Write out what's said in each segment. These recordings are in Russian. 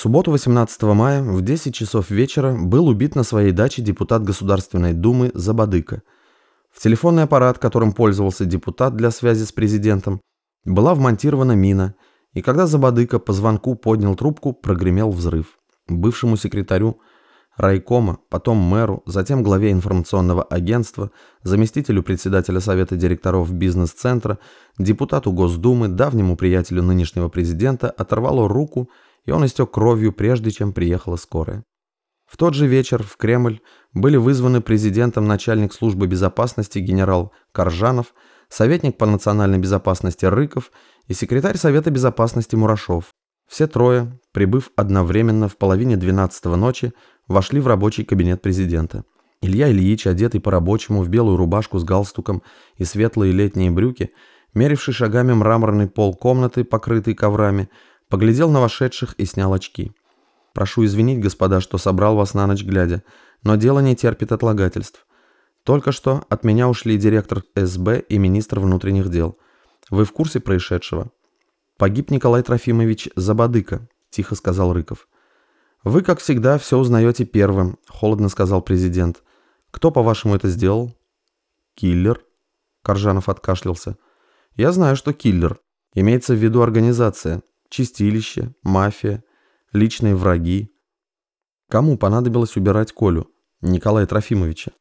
субботу 18 мая в 10 часов вечера был убит на своей даче депутат Государственной Думы Забадыка. В телефонный аппарат, которым пользовался депутат для связи с президентом, была вмонтирована мина, и когда Забадыка по звонку поднял трубку, прогремел взрыв. Бывшему секретарю райкома, потом мэру, затем главе информационного агентства, заместителю председателя совета директоров бизнес-центра, депутату Госдумы, давнему приятелю нынешнего президента оторвало руку, и он истек кровью, прежде чем приехала скорая. В тот же вечер в Кремль были вызваны президентом начальник службы безопасности генерал Коржанов, советник по национальной безопасности Рыков и секретарь Совета безопасности Мурашов. Все трое, прибыв одновременно в половине 12 ночи, вошли в рабочий кабинет президента. Илья Ильич, одетый по-рабочему в белую рубашку с галстуком и светлые летние брюки, меривший шагами мраморный пол комнаты, покрытый коврами, поглядел на вошедших и снял очки. «Прошу извинить, господа, что собрал вас на ночь глядя, но дело не терпит отлагательств. Только что от меня ушли директор СБ и министр внутренних дел. Вы в курсе происшедшего?» «Погиб Николай Трофимович Забадыка», – тихо сказал Рыков. «Вы, как всегда, все узнаете первым», – холодно сказал президент. «Кто, по-вашему, это сделал?» «Киллер», – Коржанов откашлялся. «Я знаю, что киллер. Имеется в виду организация, чистилище, мафия, личные враги. Кому понадобилось убирать Колю? Николая Трофимовича.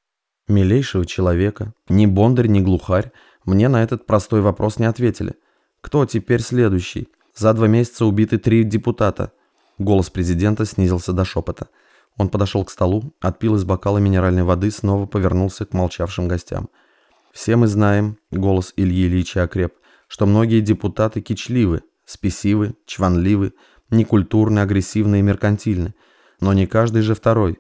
Милейшего человека, ни бондарь, ни глухарь, мне на этот простой вопрос не ответили. Кто теперь следующий? За два месяца убиты три депутата. Голос президента снизился до шепота. Он подошел к столу, отпил из бокала минеральной воды, снова повернулся к молчавшим гостям. «Все мы знаем», — голос Ильи Ильича окреп, «что многие депутаты кичливы, спесивы, чванливы, некультурны, агрессивны и меркантильны. Но не каждый же второй».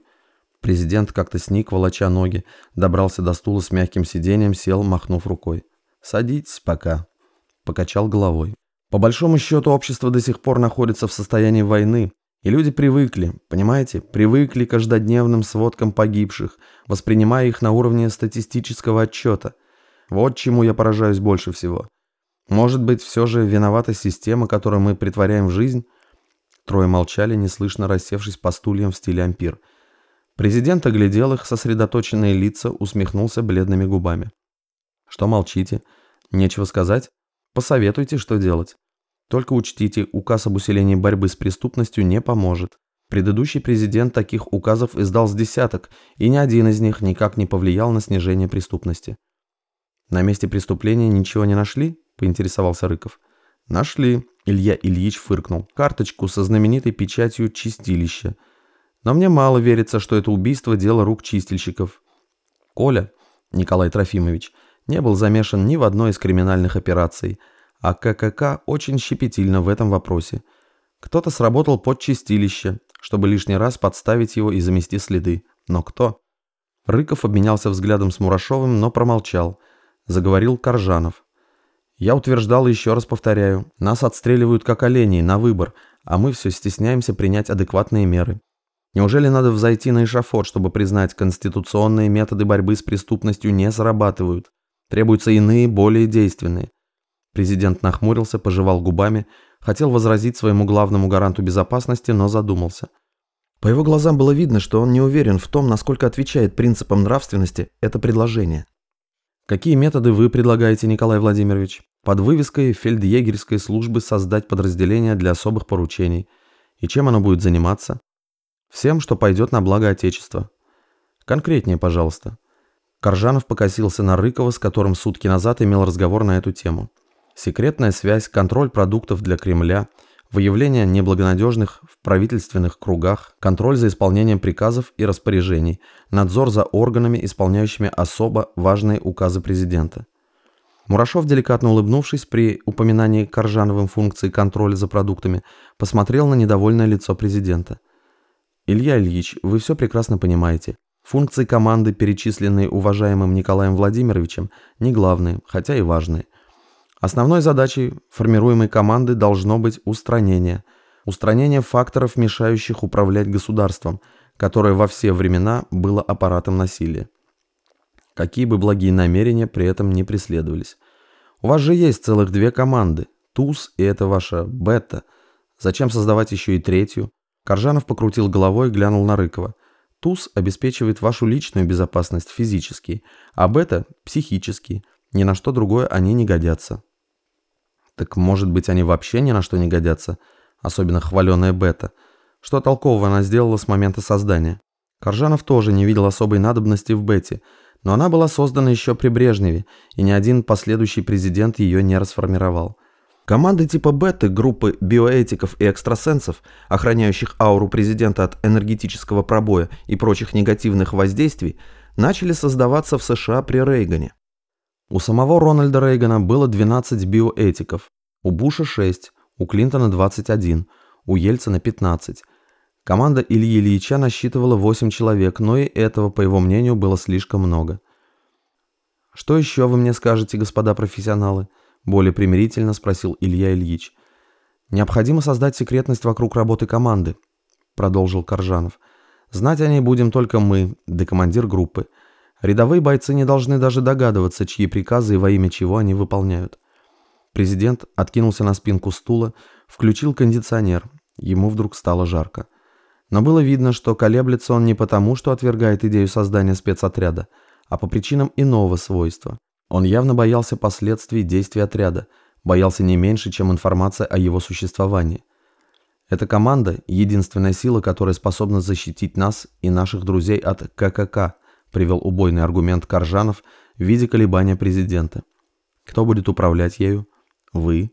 Президент как-то сник, волоча ноги, добрался до стула с мягким сиденьем, сел, махнув рукой. «Садитесь пока», — покачал головой. По большому счету, общество до сих пор находится в состоянии войны, и люди привыкли, понимаете, привыкли к каждодневным сводкам погибших, воспринимая их на уровне статистического отчета. Вот чему я поражаюсь больше всего. Может быть, все же виновата система, которую мы притворяем в жизнь? Трое молчали, неслышно рассевшись по стульям в стиле ампир. Президент оглядел их, сосредоточенные лица, усмехнулся бледными губами. Что молчите? Нечего сказать? Посоветуйте, что делать. Только учтите, указ об усилении борьбы с преступностью не поможет. Предыдущий президент таких указов издал с десяток, и ни один из них никак не повлиял на снижение преступности. «На месте преступления ничего не нашли?» – поинтересовался Рыков. «Нашли», – Илья Ильич фыркнул. «Карточку со знаменитой печатью «Чистилище». Но мне мало верится, что это убийство – дело рук чистильщиков». Коля, Николай Трофимович – не был замешан ни в одной из криминальных операций, а ККК очень щепетильно в этом вопросе. Кто-то сработал под чистилище, чтобы лишний раз подставить его и замести следы. Но кто? Рыков обменялся взглядом с Мурашовым, но промолчал. Заговорил Коржанов. «Я утверждал и еще раз повторяю, нас отстреливают как оленей на выбор, а мы все стесняемся принять адекватные меры. Неужели надо взойти на эшафот, чтобы признать, конституционные методы борьбы с преступностью не срабатывают? Требуются иные, более действенные. Президент нахмурился, пожевал губами, хотел возразить своему главному гаранту безопасности, но задумался. По его глазам было видно, что он не уверен в том, насколько отвечает принципам нравственности это предложение. Какие методы вы предлагаете, Николай Владимирович? Под вывеской фельдъегерской службы создать подразделение для особых поручений. И чем оно будет заниматься? Всем, что пойдет на благо Отечества. Конкретнее, пожалуйста. Коржанов покосился на Рыкова, с которым сутки назад имел разговор на эту тему. Секретная связь, контроль продуктов для Кремля, выявление неблагонадежных в правительственных кругах, контроль за исполнением приказов и распоряжений, надзор за органами, исполняющими особо важные указы президента. Мурашов, деликатно улыбнувшись при упоминании Коржановым функции контроля за продуктами, посмотрел на недовольное лицо президента. «Илья Ильич, вы все прекрасно понимаете. Функции команды, перечисленные уважаемым Николаем Владимировичем, не главные, хотя и важные. Основной задачей формируемой команды должно быть устранение. Устранение факторов, мешающих управлять государством, которое во все времена было аппаратом насилия. Какие бы благие намерения при этом не преследовались. У вас же есть целых две команды. ТУЗ и это ваша Бета. Зачем создавать еще и третью? Коржанов покрутил головой и глянул на Рыкова. ТУЗ обеспечивает вашу личную безопасность физически, а бета – психически. Ни на что другое они не годятся. Так может быть они вообще ни на что не годятся? Особенно хваленая бета. Что толкового она сделала с момента создания? Коржанов тоже не видел особой надобности в бете, но она была создана еще при Брежневе, и ни один последующий президент ее не расформировал. Команды типа беты, группы биоэтиков и экстрасенсов, охраняющих ауру президента от энергетического пробоя и прочих негативных воздействий, начали создаваться в США при Рейгане. У самого Рональда Рейгана было 12 биоэтиков, у Буша 6, у Клинтона 21, у Ельцина 15. Команда Ильи Ильича насчитывала 8 человек, но и этого, по его мнению, было слишком много. Что еще вы мне скажете, господа профессионалы? Более примирительно спросил Илья Ильич. «Необходимо создать секретность вокруг работы команды», продолжил Коржанов. «Знать о ней будем только мы, да командир группы. Рядовые бойцы не должны даже догадываться, чьи приказы и во имя чего они выполняют». Президент откинулся на спинку стула, включил кондиционер. Ему вдруг стало жарко. Но было видно, что колеблется он не потому, что отвергает идею создания спецотряда, а по причинам иного свойства. Он явно боялся последствий действий отряда, боялся не меньше, чем информация о его существовании. Эта команда – единственная сила, которая способна защитить нас и наших друзей от ККК, привел убойный аргумент Коржанов в виде колебания президента. Кто будет управлять ею? Вы.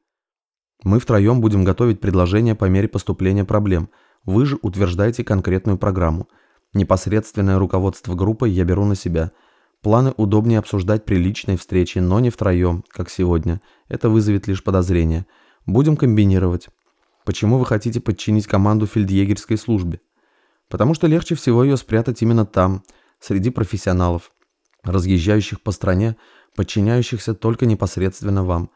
Мы втроем будем готовить предложения по мере поступления проблем. Вы же утверждаете конкретную программу. Непосредственное руководство группой я беру на себя – Планы удобнее обсуждать при личной встрече, но не втроем, как сегодня. Это вызовет лишь подозрения. Будем комбинировать. Почему вы хотите подчинить команду фельдъегерской службе? Потому что легче всего ее спрятать именно там, среди профессионалов, разъезжающих по стране, подчиняющихся только непосредственно вам.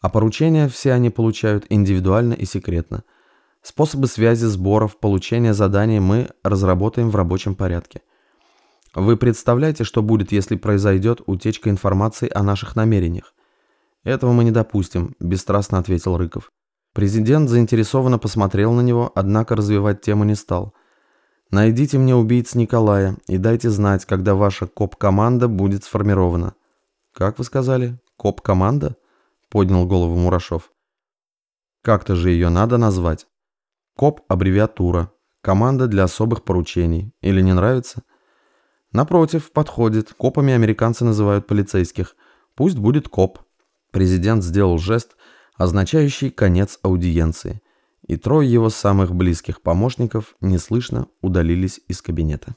А поручения все они получают индивидуально и секретно. Способы связи, сборов, получения заданий мы разработаем в рабочем порядке. Вы представляете, что будет, если произойдет утечка информации о наших намерениях? Этого мы не допустим, бесстрастно ответил Рыков. Президент заинтересованно посмотрел на него, однако развивать тему не стал. Найдите мне убийц Николая и дайте знать, когда ваша коп-команда будет сформирована. Как вы сказали? Коп-команда? Поднял голову Мурашов. Как-то же ее надо назвать. КОП – аббревиатура. Команда для особых поручений. Или не нравится? Напротив, подходит. Копами американцы называют полицейских. Пусть будет коп. Президент сделал жест, означающий конец аудиенции. И трое его самых близких помощников неслышно удалились из кабинета.